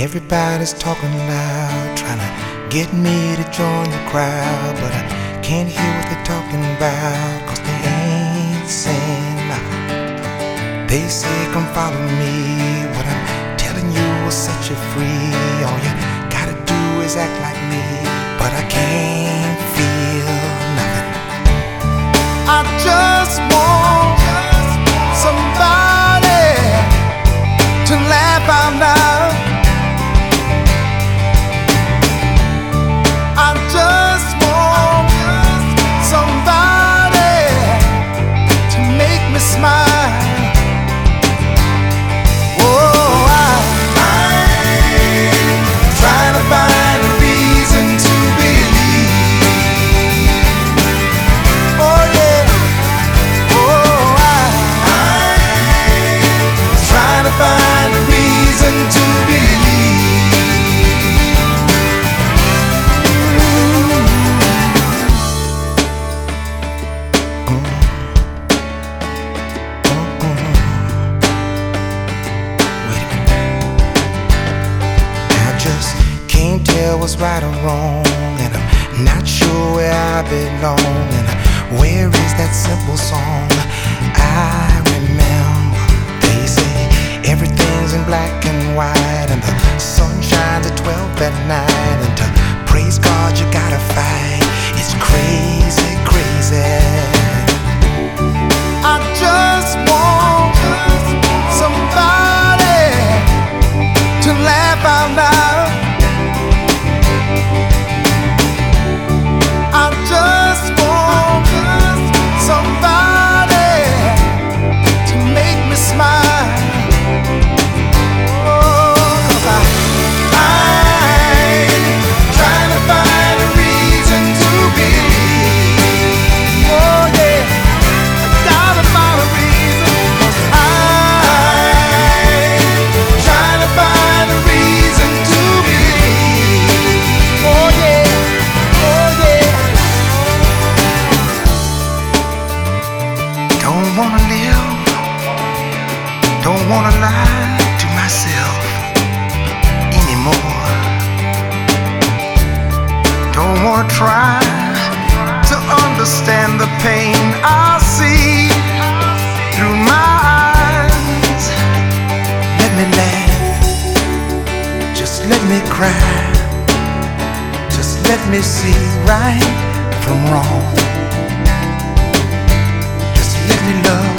Everybody's talking loud, trying to get me to join the crowd, but I can't hear what they're talking about, cause they ain't saying nothing. They say, come follow me, what I'm telling you will set you free. All you gotta do is act like me, but I can't feel nothing. I just what's right or wrong, and I'm not sure where I belong. And where is that simple song I myself anymore. Don't want to try to understand the pain I see through my eyes. Let me laugh, just let me cry, just let me see right from wrong. Just let me love.